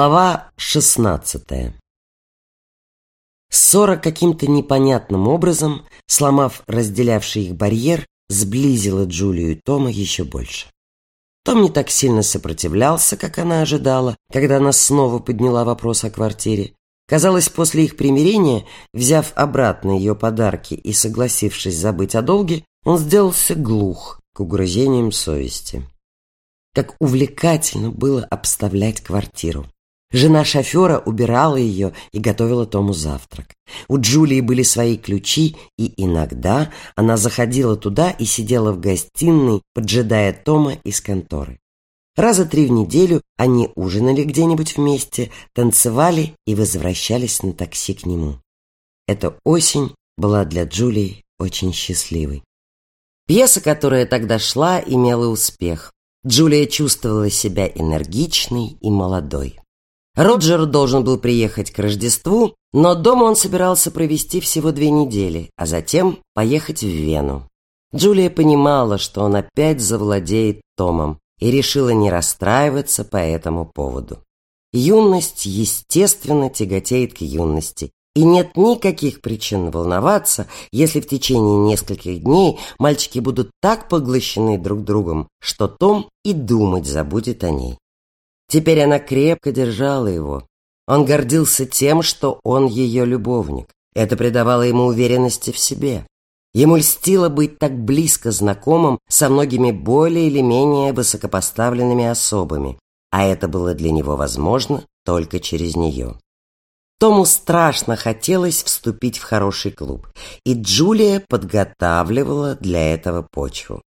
Глава шестнадцатая Ссора каким-то непонятным образом, сломав разделявший их барьер, сблизила Джулию и Тома еще больше. Том не так сильно сопротивлялся, как она ожидала, когда она снова подняла вопрос о квартире. Казалось, после их примирения, взяв обратно ее подарки и согласившись забыть о долге, он сделался глух к угрызениям совести. Как увлекательно было обставлять квартиру. Жена шофера убирала ее и готовила Тому завтрак. У Джулии были свои ключи, и иногда она заходила туда и сидела в гостиной, поджидая Тома из конторы. Раза три в неделю они ужинали где-нибудь вместе, танцевали и возвращались на такси к нему. Эта осень была для Джулии очень счастливой. Пьеса, которая тогда шла, имела успех. Джулия чувствовала себя энергичной и молодой. Роджер должен был приехать к Рождеству, но дома он собирался провести всего две недели, а затем поехать в Вену. Джулия понимала, что он опять завладеет Томом, и решила не расстраиваться по этому поводу. Юность, естественно, тяготеет к юности, и нет никаких причин волноваться, если в течение нескольких дней мальчики будут так поглощены друг другом, что Том и думать забудет о ней. Теперь она крепко держала его. Он гордился тем, что он ее любовник. Это придавало ему уверенности в себе. Ему льстило быть так близко знакомым со многими более или менее высокопоставленными особами, а это было для него возможно только через нее. Тому страшно хотелось вступить в хороший клуб, и Джулия подготавливала для этого почву.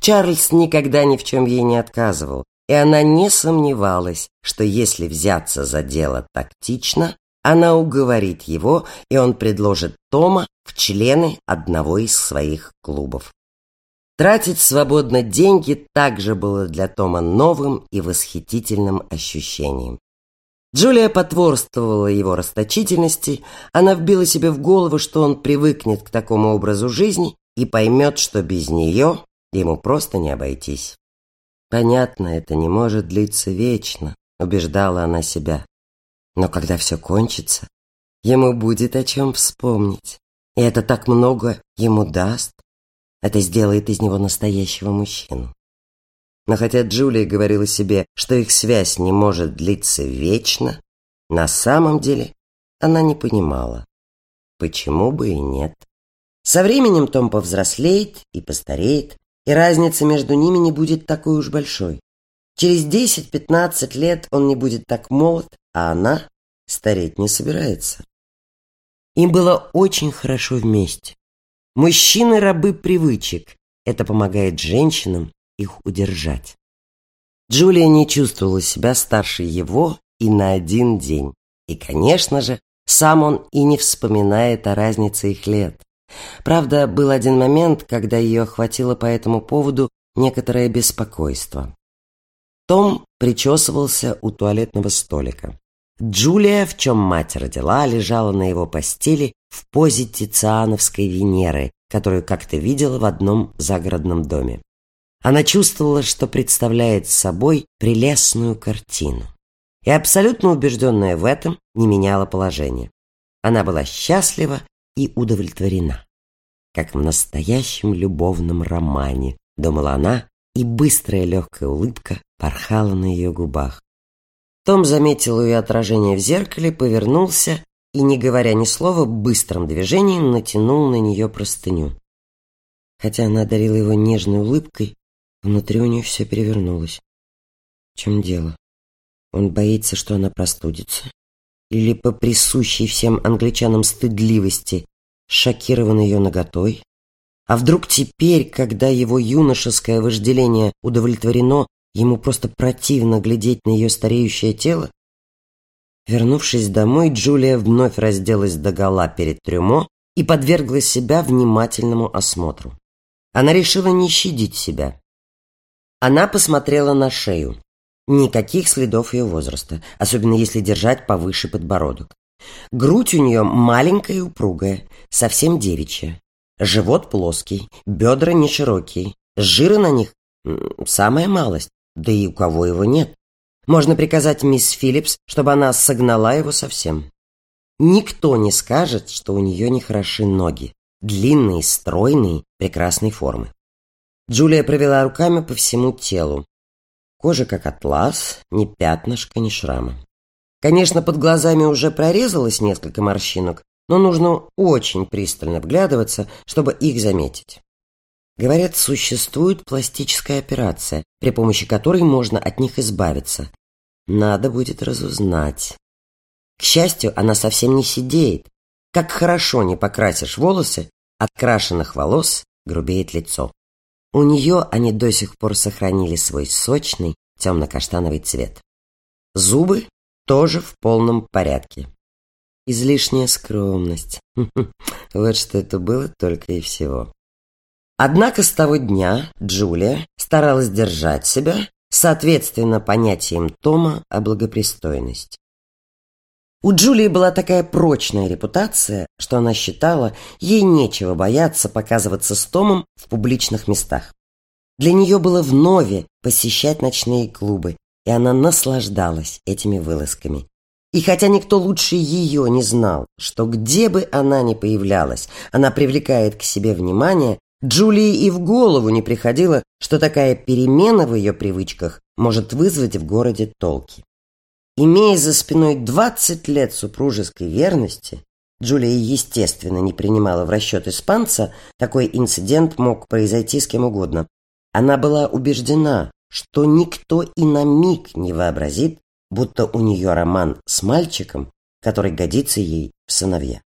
Чарльз никогда ни в чем ей не отказывал, и она не сомневалась, что если взяться за дело тактично, она уговорит его, и он предложит Тома в члены одного из своих клубов. Тратить свободно деньги также было для Тома новым и восхитительным ощущением. Джулия потворствовала его расточительности, она вбила себе в голову, что он привыкнет к такому образу жизни и поймет, что без нее ему просто не обойтись. Понятно, это не может длиться вечно, убеждала она себя. Но когда все кончится, ему будет о чем вспомнить. И это так много ему даст. Это сделает из него настоящего мужчину. Но хотя Джулия говорила себе, что их связь не может длиться вечно, на самом деле она не понимала, почему бы и нет. Со временем Том повзрослеет и постареет, и разница между ними не будет такой уж большой. Через 10-15 лет он не будет так молод, а она стареть не собирается. Им было очень хорошо вместе. Мужчины – рабы привычек. Это помогает женщинам их удержать. Джулия не чувствовала себя старше его и на один день. И, конечно же, сам он и не вспоминает о разнице их лет. Правда, был один момент, когда ее охватило по этому поводу некоторое беспокойство. Том причесывался у туалетного столика. Джулия, в чем мать родила, лежала на его постели в позе Тициановской Венеры, которую как-то видела в одном загородном доме. Она чувствовала, что представляет собой прелестную картину. И абсолютно убежденная в этом, не меняла положение. Она была счастлива и удовлетворена. Как в настоящем любовном романе, думала она, и быстрая легкая улыбка порхала на ее губах. Том заметил ее отражение в зеркале, повернулся и, не говоря ни слова, быстрым движением натянул на нее простыню. Хотя она одарила его нежной улыбкой, Внутри у нее все перевернулось. В чем дело? Он боится, что она простудится? Или по присущей всем англичанам стыдливости шокирован ее наготой? А вдруг теперь, когда его юношеское вожделение удовлетворено, ему просто противно глядеть на ее стареющее тело? Вернувшись домой, Джулия вновь разделась догола перед трюмо и подвергла себя внимательному осмотру. Она решила не щадить себя. Она посмотрела на шею. Никаких следов ее возраста, особенно если держать повыше подбородок. Грудь у нее маленькая и упругая, совсем девичья. Живот плоский, бедра не широкие. Жира на них самая малость, да и у кого его нет. Можно приказать мисс Филлипс, чтобы она согнала его совсем. Никто не скажет, что у нее нехороши ноги. Длинные, стройные, прекрасной формы. Джулия провела руками по всему телу. Кожа как атлас, ни пятнышка, ни шрама. Конечно, под глазами уже прорезалось несколько морщинок, но нужно очень пристально вглядываться, чтобы их заметить. Говорят, существует пластическая операция, при помощи которой можно от них избавиться. Надо будет разузнать. К счастью, она совсем не сидеет. Как хорошо не покрасишь волосы, от крашенных волос грубеет лицо. У нее они до сих пор сохранили свой сочный темно-каштановый цвет. Зубы тоже в полном порядке. Излишняя скромность. Вот что это было только и всего. Однако с того дня Джулия старалась держать себя соответственно понятиям Тома о благопристойности. У Джулии была такая прочная репутация, что она считала, ей нечего бояться показываться с Томом в публичных местах. Для нее было вновь посещать ночные клубы, и она наслаждалась этими вылазками. И хотя никто лучше ее не знал, что где бы она ни появлялась, она привлекает к себе внимание, Джулии и в голову не приходило, что такая перемена в ее привычках может вызвать в городе толки. Имея за спиной 20 лет супружеской верности, Джулия, естественно, не принимала в расчет испанца, такой инцидент мог произойти с кем угодно. Она была убеждена, что никто и на миг не вообразит, будто у нее роман с мальчиком, который годится ей в сыновья.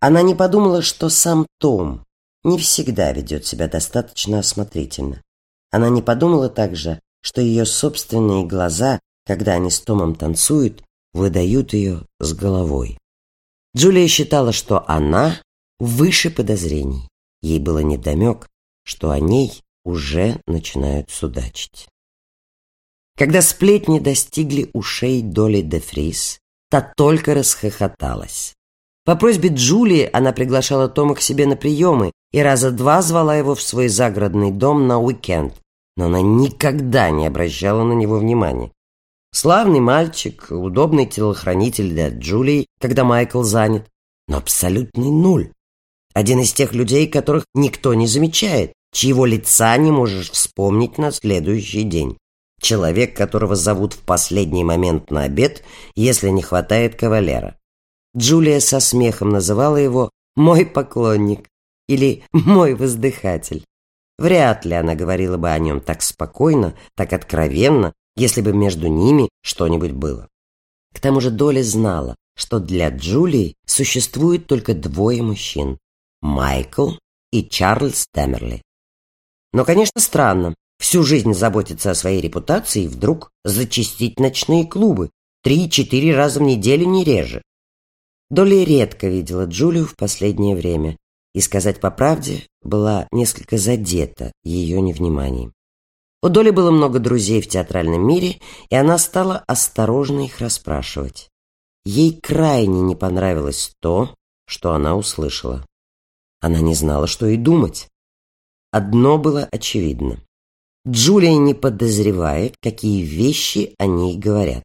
Она не подумала, что сам Том не всегда ведет себя достаточно осмотрительно. Она не подумала также, что ее собственные глаза, когда они с Томом танцуют, выдают ее с головой. Джулия считала, что она выше подозрений. Ей было недомек, что о ней уже начинают судачить. Когда сплетни достигли ушей Доли де Фрис, та только расхохоталась. По просьбе Джулии она приглашала Тома к себе на приемы и раза два звала его в свой загородный дом на уикенд, но она никогда не обращала на него внимания. Славный мальчик, удобный телохранитель для Джулии, когда Майкл занят, но абсолютный нуль. Один из тех людей, которых никто не замечает, чьего лица не можешь вспомнить на следующий день. Человек, которого зовут в последний момент на обед, если не хватает кавалера. Джулия со смехом называла его «мой поклонник» или «мой воздыхатель». Вряд ли она говорила бы о нем так спокойно, так откровенно, если бы между ними что-нибудь было. К тому же Доля знала, что для Джулии существует только двое мужчин – Майкл и Чарльз Темерли. Но, конечно, странно, всю жизнь заботиться о своей репутации и вдруг зачистить ночные клубы три-четыре раза в неделю не реже. Долли редко видела Джулию в последнее время и, сказать по правде, была несколько задета ее невниманием. У Доли было много друзей в театральном мире, и она стала осторожно их расспрашивать. Ей крайне не понравилось то, что она услышала. Она не знала, что и думать. Одно было очевидно. Джулия не подозревает, какие вещи о ней говорят.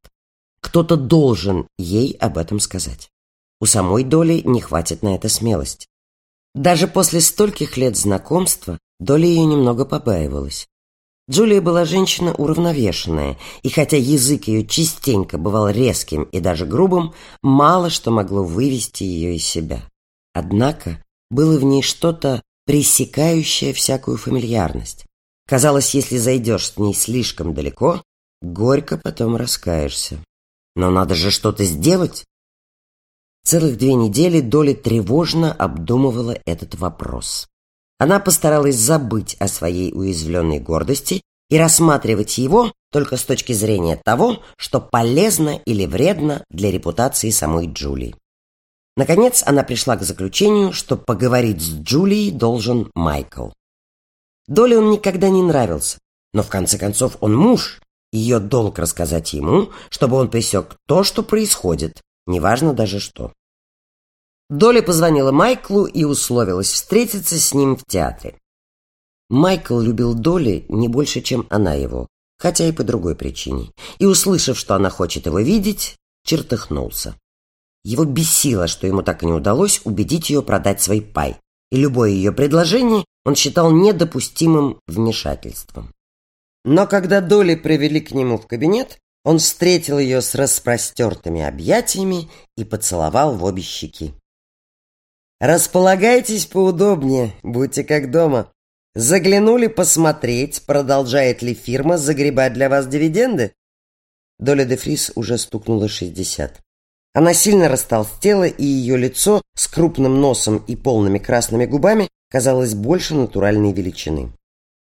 Кто-то должен ей об этом сказать. У самой Доли не хватит на это смелости. Даже после стольких лет знакомства Доля ее немного побаивалась. Джулия была женщина уравновешенная, и хотя язык ее частенько бывал резким и даже грубым, мало что могло вывести ее из себя. Однако было в ней что-то пресекающее всякую фамильярность. Казалось, если зайдешь с ней слишком далеко, горько потом раскаешься. Но надо же что-то сделать. Целых две недели Доля тревожно обдумывала этот вопрос. Она постаралась забыть о своей уязвленной гордости и рассматривать его только с точки зрения того, что полезно или вредно для репутации самой Джулии. Наконец, она пришла к заключению, что поговорить с Джулией должен Майкл. Доле он никогда не нравился, но в конце концов он муж, ее долг рассказать ему, чтобы он пресек то, что происходит, неважно даже что. Доля позвонила Майклу и условилась встретиться с ним в театре. Майкл любил Доли не больше, чем она его, хотя и по другой причине, и, услышав, что она хочет его видеть, чертыхнулся. Его бесило, что ему так и не удалось убедить ее продать свой пай, и любое ее предложение он считал недопустимым вмешательством. Но когда Доли привели к нему в кабинет, он встретил ее с распростертыми объятиями и поцеловал в обе щеки. «Располагайтесь поудобнее, будьте как дома. Заглянули посмотреть, продолжает ли фирма загребать для вас дивиденды?» Доля де Фрис уже стукнула шестьдесят. Она сильно растолстела, и ее лицо с крупным носом и полными красными губами казалось больше натуральной величины.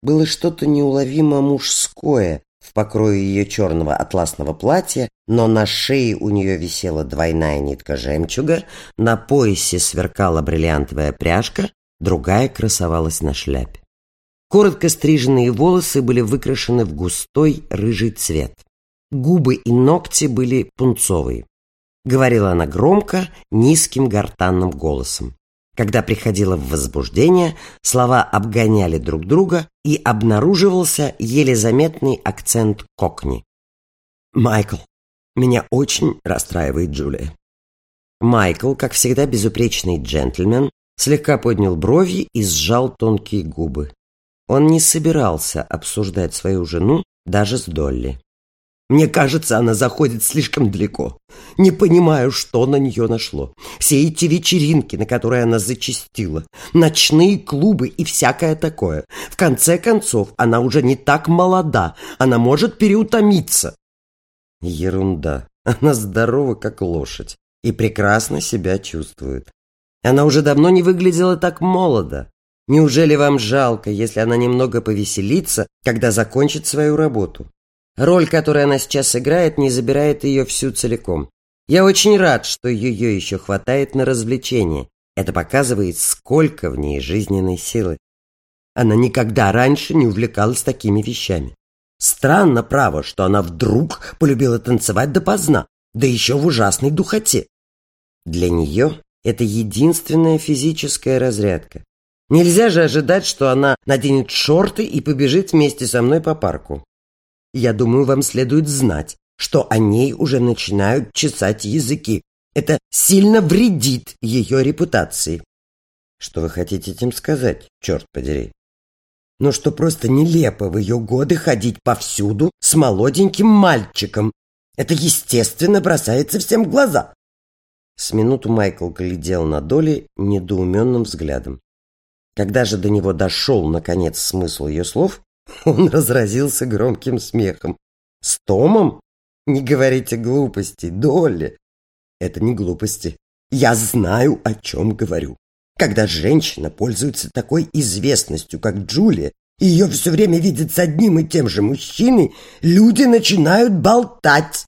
Было что-то неуловимо мужское в покрое ее черного атласного платья, но на шее у нее висела двойная нитка жемчуга, на поясе сверкала бриллиантовая пряжка, другая красовалась на шляпе. Коротко стриженные волосы были выкрашены в густой рыжий цвет. Губы и ногти были пунцовые. Говорила она громко, низким гортанным голосом. Когда приходила в возбуждение, слова обгоняли друг друга, и обнаруживался еле заметный акцент кокни. «Майкл, меня очень расстраивает Джулия». Майкл, как всегда безупречный джентльмен, слегка поднял брови и сжал тонкие губы. Он не собирался обсуждать свою жену даже с Долли. Мне кажется, она заходит слишком далеко. Не понимаю, что на нее нашло. Все эти вечеринки, на которые она зачастила, ночные клубы и всякое такое. В конце концов, она уже не так молода. Она может переутомиться. Ерунда. Она здорова, как лошадь, и прекрасно себя чувствует. Она уже давно не выглядела так молодо. Неужели вам жалко, если она немного повеселится, когда закончит свою работу? Роль, которую она сейчас играет, не забирает ее всю целиком. Я очень рад, что ее еще хватает на развлечения. Это показывает, сколько в ней жизненной силы. Она никогда раньше не увлекалась такими вещами. Странно, право, что она вдруг полюбила танцевать допоздна, да еще в ужасной духоте. Для нее это единственная физическая разрядка. Нельзя же ожидать, что она наденет шорты и побежит вместе со мной по парку. Я думаю, вам следует знать, что о ней уже начинают чесать языки. Это сильно вредит ее репутации. Что вы хотите этим сказать, черт подери? Ну что просто нелепо в ее годы ходить повсюду с молоденьким мальчиком. Это естественно бросается всем в глаза. С минуту Майкл глядел на Доли недоуменным взглядом. Когда же до него дошел, наконец, смысл ее слов, он разразился громким смехом. «С Томом? Не говорите глупостей, Долли!» «Это не глупости. Я знаю, о чем говорю. Когда женщина пользуется такой известностью, как Джулия, и ее все время видят с одним и тем же мужчиной, люди начинают болтать.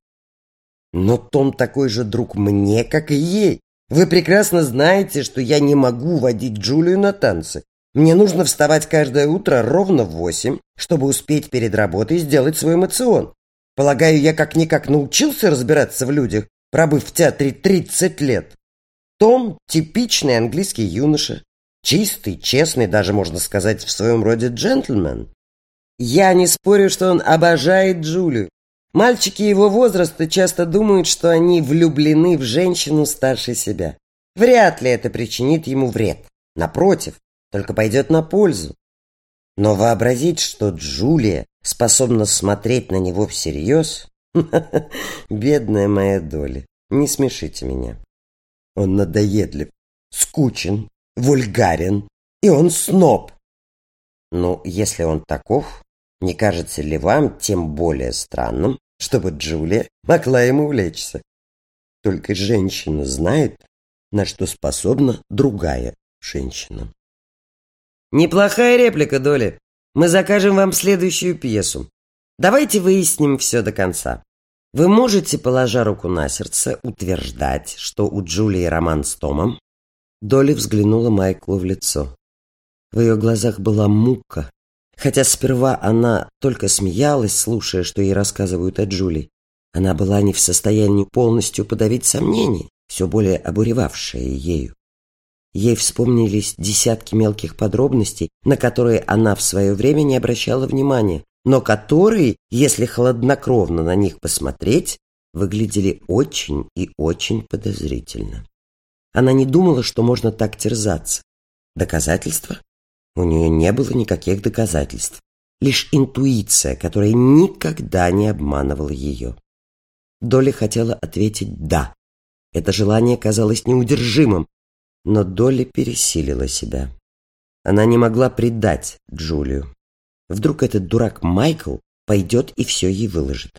Но Том такой же друг мне, как и ей. Вы прекрасно знаете, что я не могу водить Джулию на танцы. Мне нужно вставать каждое утро ровно в восемь, чтобы успеть перед работой сделать свой эмоцион. Полагаю, я как-никак научился разбираться в людях, пробыв в театре 30 лет. Том – типичный английский юноша. Чистый, честный, даже можно сказать, в своем роде джентльмен. Я не спорю, что он обожает Джулию. Мальчики его возраста часто думают, что они влюблены в женщину старше себя. Вряд ли это причинит ему вред. Напротив, только пойдет на пользу. Но вообразить, что Джулия способна смотреть на него всерьез... Бедная моя доля, не смешите меня. Он надоедлив, скучен, вульгарен, и он сноб. Ну, если он таков, не кажется ли вам тем более странным, чтобы Джулия могла ему увлечься? Только женщина знает, на что способна другая женщина. Неплохая реплика, Доли. Мы закажем вам следующую пьесу. Давайте выясним все до конца. Вы можете, положа руку на сердце, утверждать, что у Джулии роман с Томом? Доли взглянула Майклу в лицо. В ее глазах была мука, хотя сперва она только смеялась, слушая, что ей рассказывают о Джулии. Она была не в состоянии полностью подавить сомнения, все более обуревавшие ею. Ей вспомнились десятки мелких подробностей, на которые она в свое время не обращала внимания, но которые, если хладнокровно на них посмотреть, выглядели очень и очень подозрительно. Она не думала, что можно так терзаться. Доказательства? У нее не было никаких доказательств. Лишь интуиция, которая никогда не обманывала ее. Доля хотела ответить «да». Это желание казалось неудержимым, но Долли пересилила себя. Она не могла предать Джулию. Вдруг этот дурак Майкл пойдет и все ей выложит.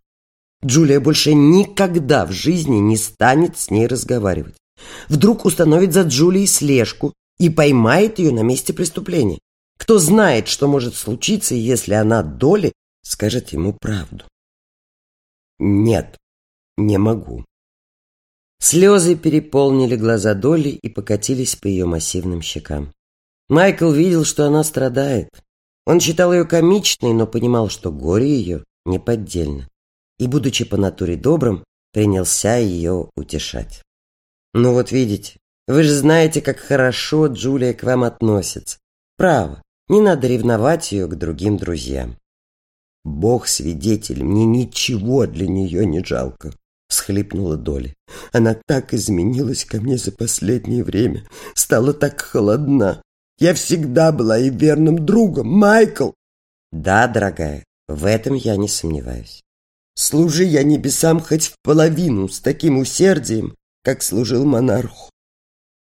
Джулия больше никогда в жизни не станет с ней разговаривать. Вдруг установит за Джулией слежку и поймает ее на месте преступления. Кто знает, что может случиться, если она Долли скажет ему правду. Нет, не могу. Слезы переполнили глаза Долли и покатились по ее массивным щекам. Майкл видел, что она страдает. Он считал ее комичной, но понимал, что горе ее неподдельно. И, будучи по натуре добрым, принялся ее утешать. «Ну вот видите, вы же знаете, как хорошо Джулия к вам относится. Право, не надо ревновать ее к другим друзьям». «Бог свидетель, мне ничего для нее не жалко», — всхлипнула Доля. «Она так изменилась ко мне за последнее время, стала так холодна. Я всегда была и верным другом, Майкл!» «Да, дорогая, в этом я не сомневаюсь. Служи я небесам хоть в половину с таким усердием, как служил монарху».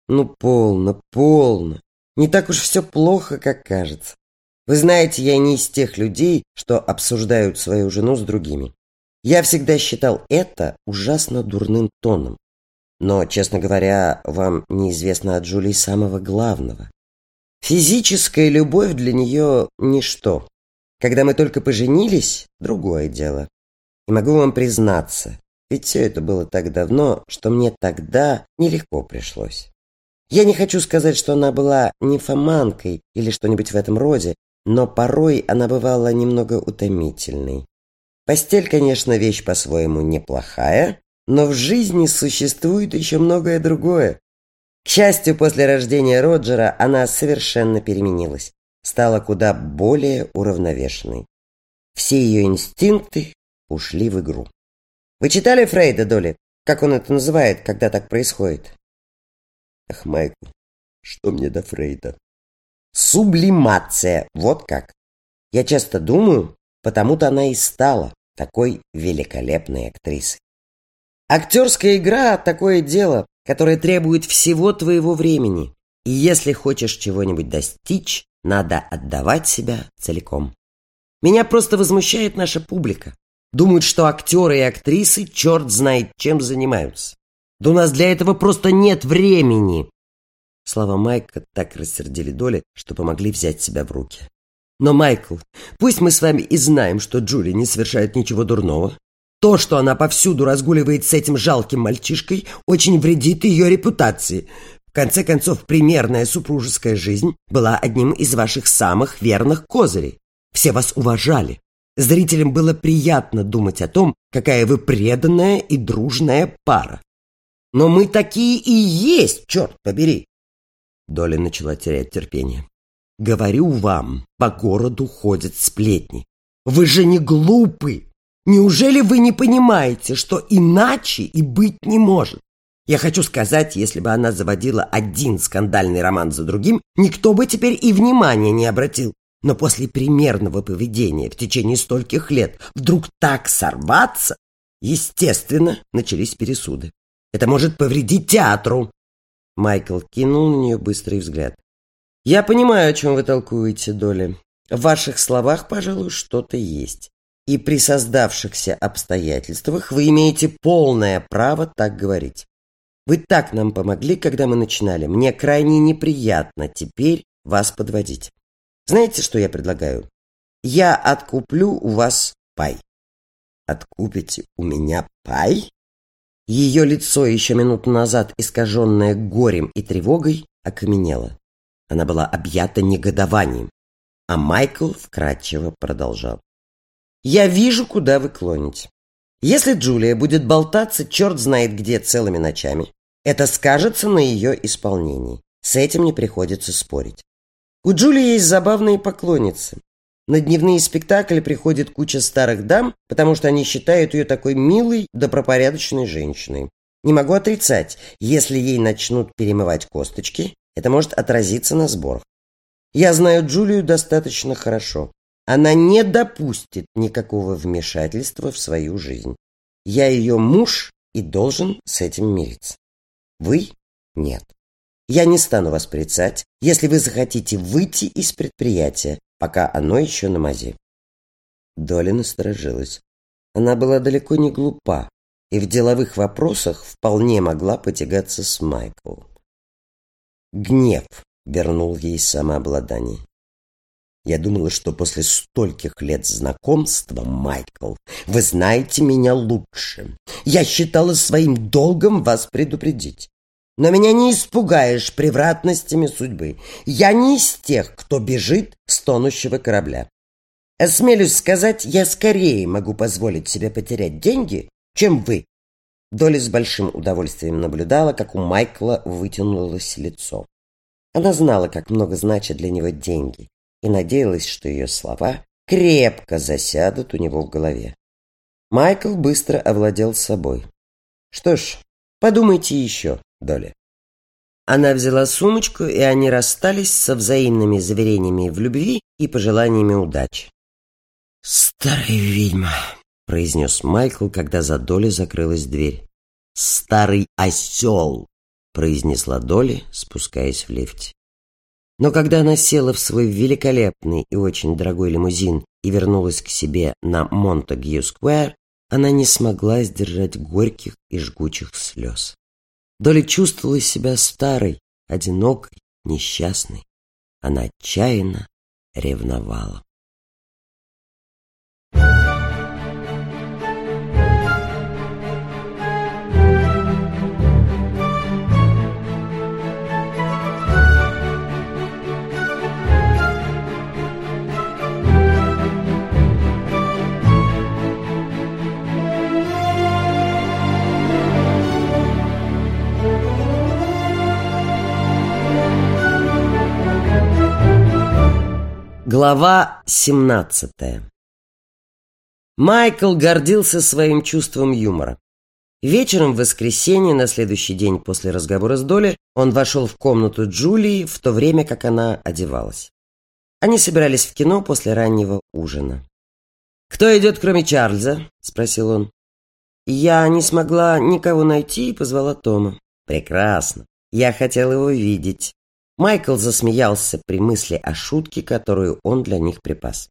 «Ну, полно, полно. Не так уж все плохо, как кажется. Вы знаете, я не из тех людей, что обсуждают свою жену с другими. Я всегда считал это ужасно дурным тоном. Но, честно говоря, вам неизвестно от Джулии самого главного. Физическая любовь для нее – ничто. Когда мы только поженились – другое дело. И могу вам признаться, ведь все это было так давно, что мне тогда нелегко пришлось. Я не хочу сказать, что она была нимфоманкой или что-нибудь в этом роде, но порой она бывала немного утомительной. Постель, конечно, вещь по-своему неплохая, но в жизни существует еще многое другое. К счастью, после рождения Роджера она совершенно переменилась, стала куда более уравновешенной. Все ее инстинкты ушли в игру. Вы читали Фрейда, Доли? Как он это называет, когда так происходит? Ах, Майкл, что мне до Фрейда? Сублимация, вот как. Я часто думаю, потому-то она и стала такой великолепной актрисой. Актерская игра – такое дело, которое требует всего твоего времени. И если хочешь чего-нибудь достичь, надо отдавать себя целиком. Меня просто возмущает наша публика. Думают, что актеры и актрисы черт знает чем занимаются. Да у нас для этого просто нет времени. Слова Майка так рассердили Доли, что помогли взять себя в руки. Но, Майкл, пусть мы с вами и знаем, что Джули не совершает ничего дурного, то, что она повсюду разгуливает с этим жалким мальчишкой, очень вредит ее репутации. В конце концов, примерная супружеская жизнь была одним из ваших самых верных козырей. Все вас уважали. Зрителям было приятно думать о том, какая вы преданная и дружная пара. Но мы такие и есть, черт побери. Доля начала терять терпение. Говорю вам, по городу ходят сплетни. Вы же не глупы. Неужели вы не понимаете, что иначе и быть не может? Я хочу сказать, если бы она заводила один скандальный роман за другим, никто бы теперь и внимания не обратил. Но после примерного поведения в течение стольких лет вдруг так сорваться, естественно, начались пересуды. Это может повредить театру. Майкл кинул на нее быстрый взгляд. Я понимаю, о чем вы толкуете, Доля. В ваших словах, пожалуй, что-то есть и при создавшихся обстоятельствах вы имеете полное право так говорить. Вы так нам помогли, когда мы начинали. Мне крайне неприятно теперь вас подводить. Знаете, что я предлагаю? Я откуплю у вас пай. Откупите у меня пай? Ее лицо, еще минуту назад искаженное горем и тревогой, окаменело. Она была объята негодованием, а Майкл вкратчиво продолжал. Я вижу, куда вы клоните. Если Джулия будет болтаться черт знает где целыми ночами, это скажется на ее исполнении. С этим не приходится спорить. У Джулии есть забавные поклонницы. На дневные спектакли приходит куча старых дам, потому что они считают ее такой милой, добропорядочной женщиной. Не могу отрицать, если ей начнут перемывать косточки, это может отразиться на сборах. Я знаю Джулию достаточно хорошо. Она не допустит никакого вмешательства в свою жизнь. Я ее муж и должен с этим мириться. Вы – нет. Я не стану вас порицать, если вы захотите выйти из предприятия, пока оно еще на мази. Доля насторожилась. Она была далеко не глупа и в деловых вопросах вполне могла потягаться с Майкл. Гнев вернул ей самообладание. Я думала, что после стольких лет знакомства, Майкл, вы знаете меня лучше. Я считала своим долгом вас предупредить. Но меня не испугаешь превратностями судьбы. Я не из тех, кто бежит с тонущего корабля. Осмелюсь сказать, я скорее могу позволить себе потерять деньги, чем вы. Доля с большим удовольствием наблюдала, как у Майкла вытянулось лицо. Она знала, как много значат для него деньги, и надеялась, что ее слова крепко засядут у него в голове. Майкл быстро овладел собой. «Что ж, подумайте еще, Доля». Она взяла сумочку, и они расстались со взаимными заверениями в любви и пожеланиями удачи. «Старая ведьма», — произнес Майкл, когда за Долей закрылась дверь. «Старый осел», — произнесла Доли, спускаясь в лифте. Но когда она села в свой великолепный и очень дорогой лимузин и вернулась к себе на Монтагью-сквер, она не смогла сдержать горьких и жгучих слез. Доли чувствовала себя старой, одинокой, несчастной. Она отчаянно ревновала. Глава 17 Майкл гордился своим чувством юмора. Вечером в воскресенье, на следующий день после разговора с Долли, он вошел в комнату Джулии в то время, как она одевалась. Они собирались в кино после раннего ужина. «Кто идет, кроме Чарльза?» – спросил он. «Я не смогла никого найти и позвала Тома». «Прекрасно. Я хотел его видеть. Майкл засмеялся при мысли о шутке, которую он для них припас.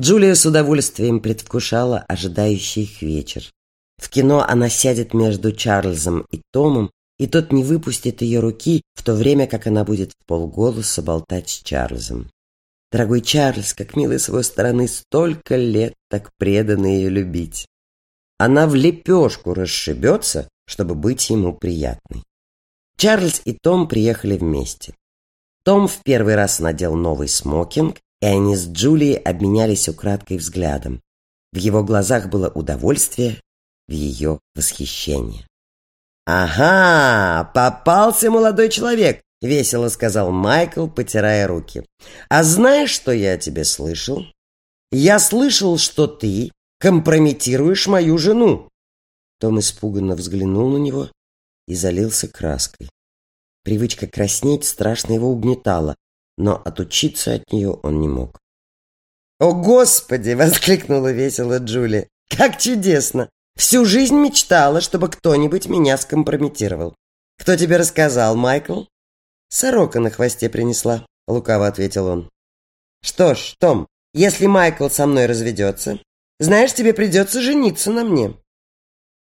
Джулия с удовольствием предвкушала ожидающий их вечер. В кино она сядет между Чарльзом и Томом, и тот не выпустит ее руки, в то время как она будет в полголоса болтать с Чарльзом. Дорогой Чарльз, как милый с его стороны, столько лет так преданно ее любить. Она в лепешку расшибется, чтобы быть ему приятной. Чарльз и Том приехали вместе. Том в первый раз надел новый смокинг, и они с Джулией обменялись украдкой взглядом. В его глазах было удовольствие, в ее восхищение. «Ага, попался молодой человек!» — весело сказал Майкл, потирая руки. «А знаешь, что я тебе слышал? Я слышал, что ты компрометируешь мою жену!» Том испуганно взглянул на него и залился краской. Привычка краснеть страшно его угнетала, но отучиться от нее он не мог. «О, Господи!» — воскликнула весело Джулия. «Как чудесно! Всю жизнь мечтала, чтобы кто-нибудь меня скомпрометировал. Кто тебе рассказал, Майкл?» «Сорока на хвосте принесла», — лукаво ответил он. «Что ж, Том, если Майкл со мной разведется, знаешь, тебе придется жениться на мне».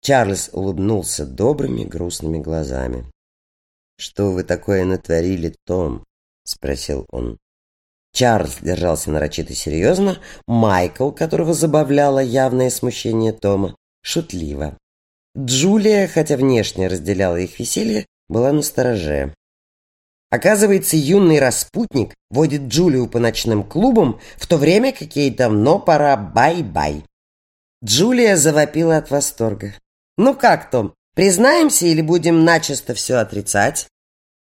Чарльз улыбнулся добрыми грустными глазами. «Что вы такое натворили, Том?» — спросил он. Чарльз держался нарочито серьезно, Майкл, которого забавляло явное смущение Тома, шутливо. Джулия, хотя внешне разделяла их веселье, была настороже. Оказывается, юный распутник водит Джулию по ночным клубам, в то время как ей давно пора бай-бай. Джулия завопила от восторга. «Ну как, Том, признаемся или будем начисто все отрицать?»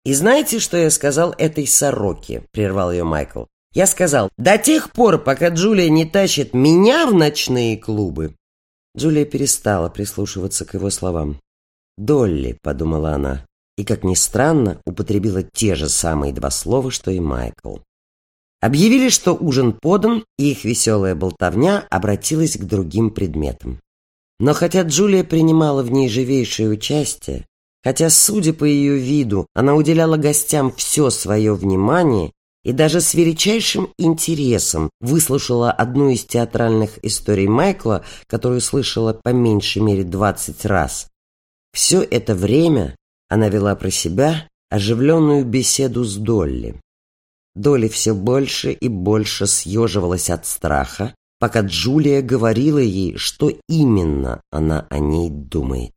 «И знаете, что я сказал этой сороке?» — прервал ее Майкл. Я сказал, до тех пор, пока Джулия не тащит меня в ночные клубы. Джулия перестала прислушиваться к его словам. «Долли», — подумала она, и, как ни странно, употребила те же самые два слова, что и Майкл. Объявили, что ужин подан, и их веселая болтовня обратилась к другим предметам. Но хотя Джулия принимала в ней живейшее участие, хотя, судя по ее виду, она уделяла гостям все свое внимание и даже с величайшим интересом выслушала одну из театральных историй Майкла, которую слышала по меньшей мере двадцать раз. Все это время она вела про себя оживленную беседу с Долли. Долли все больше и больше съеживалась от страха, пока Джулия говорила ей, что именно она о ней думает.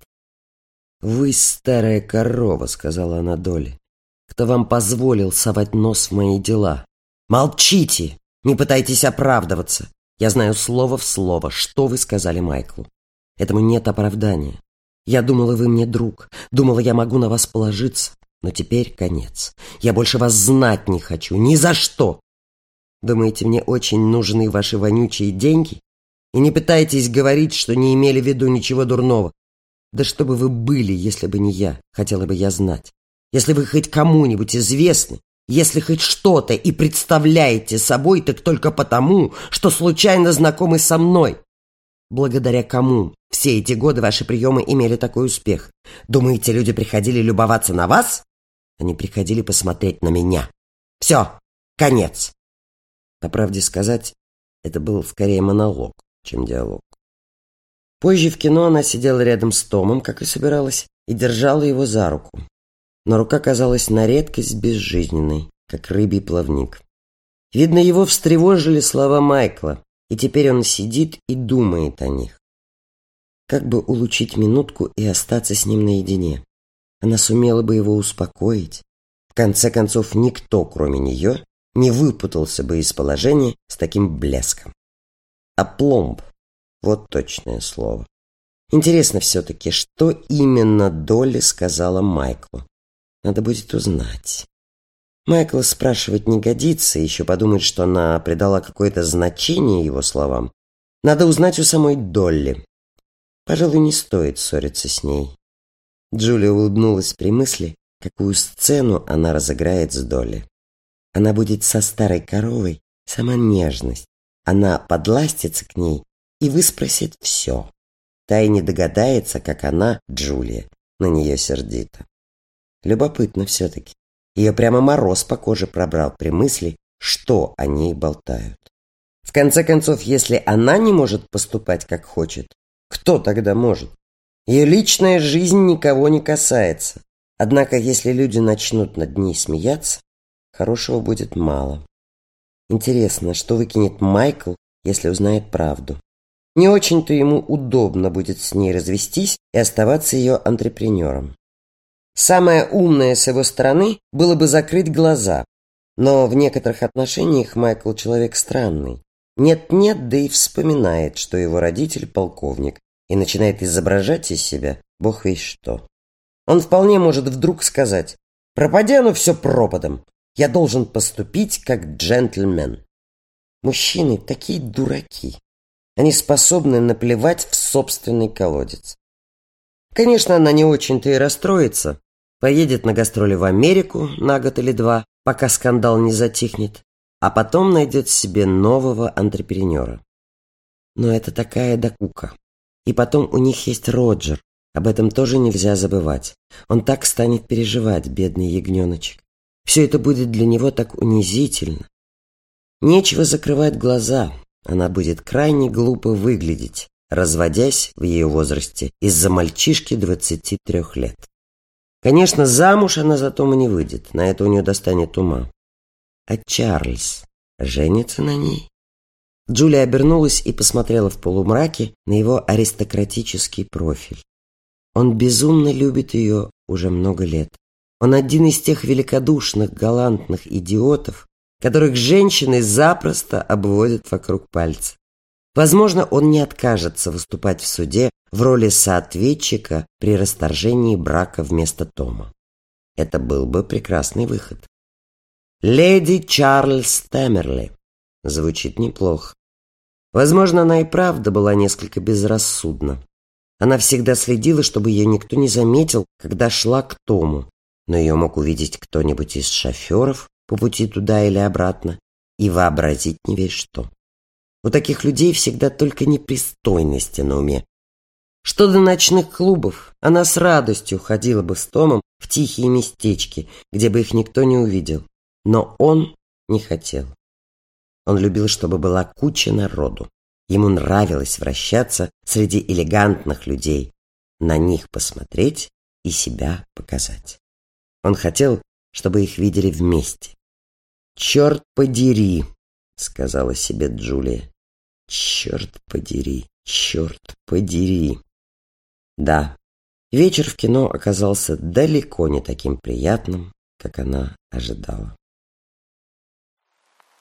«Вы старая корова», — сказала она Долли. «Кто вам позволил совать нос в мои дела?» «Молчите! Не пытайтесь оправдываться! Я знаю слово в слово, что вы сказали Майклу. Этому нет оправдания. Я думала, вы мне друг, думала, я могу на вас положиться. Но теперь конец. Я больше вас знать не хочу. Ни за что. Думаете, мне очень нужны ваши вонючие деньги? И не пытайтесь говорить, что не имели в виду ничего дурного. Да что бы вы были, если бы не я, хотела бы я знать. Если вы хоть кому-нибудь известны, если хоть что-то и представляете собой, так только потому, что случайно знакомы со мной. Благодаря кому все эти годы ваши приемы имели такой успех? Думаете, люди приходили любоваться на вас? Они приходили посмотреть на меня. Все, конец. По правде сказать, это был скорее монолог, чем диалог. Позже в кино она сидела рядом с Томом, как и собиралась, и держала его за руку. Но рука казалась на редкость безжизненной, как рыбий плавник. Видно, его встревожили слова Майкла, и теперь он сидит и думает о них. Как бы улучшить минутку и остаться с ним наедине? Она сумела бы его успокоить. В конце концов, никто, кроме нее, не выпутался бы из положения с таким блеском. А пломб – вот точное слово. Интересно все-таки, что именно Долли сказала Майклу. Надо будет узнать. Майкла спрашивать не годится, еще подумать, что она придала какое-то значение его словам. Надо узнать у самой Долли. Пожалуй, не стоит ссориться с ней. Джулия улыбнулась при мысли, какую сцену она разыграет с Долли. Она будет со старой коровой, сама нежность. Она подластится к ней и выспросит все. Та и не догадается, как она, Джулия, на нее сердита. Любопытно все-таки. Ее прямо мороз по коже пробрал при мысли, что о ней болтают. В конце концов, если она не может поступать, как хочет, кто тогда может? Ее личная жизнь никого не касается. Однако, если люди начнут над ней смеяться, хорошего будет мало. Интересно, что выкинет Майкл, если узнает правду. Не очень-то ему удобно будет с ней развестись и оставаться ее антрепренером. Самое умное с его стороны было бы закрыть глаза. Но в некоторых отношениях Майкл человек странный. Нет-нет, да и вспоминает, что его родитель полковник, и начинает изображать из себя бог весь что. Он вполне может вдруг сказать «Пропади оно все пропадом, я должен поступить как джентльмен». Мужчины такие дураки. Они способны наплевать в собственный колодец. Конечно, она не очень-то и расстроится, поедет на гастроли в Америку на год или два, пока скандал не затихнет, а потом найдет себе нового антрепренера. Но это такая докука. И потом у них есть Роджер. Об этом тоже нельзя забывать. Он так станет переживать, бедный ягненочек. Все это будет для него так унизительно. Нечего закрывать глаза. Она будет крайне глупо выглядеть, разводясь в ее возрасте из-за мальчишки 23 лет. Конечно, замуж она за Тома не выйдет, на это у нее достанет ума. А Чарльз женится на ней? Джулия обернулась и посмотрела в полумраке на его аристократический профиль. Он безумно любит ее уже много лет. Он один из тех великодушных, галантных идиотов, которых женщины запросто обводят вокруг пальца. Возможно, он не откажется выступать в суде в роли соответчика при расторжении брака вместо Тома. Это был бы прекрасный выход. Леди Чарльз Темерли. Звучит неплохо. Возможно, она и правда была несколько безрассудна. Она всегда следила, чтобы ее никто не заметил, когда шла к Тому. Но ее мог увидеть кто-нибудь из шоферов по пути туда или обратно и вообразить не весь что. У таких людей всегда только непристойности на уме. Что до ночных клубов, она с радостью ходила бы с Томом в тихие местечки, где бы их никто не увидел. Но он не хотел. Он любил, чтобы была куча народу. Ему нравилось вращаться среди элегантных людей, на них посмотреть и себя показать. Он хотел, чтобы их видели вместе. «Черт подери!» — сказала себе Джулия. «Черт подери! Черт подери!» Да, вечер в кино оказался далеко не таким приятным, как она ожидала.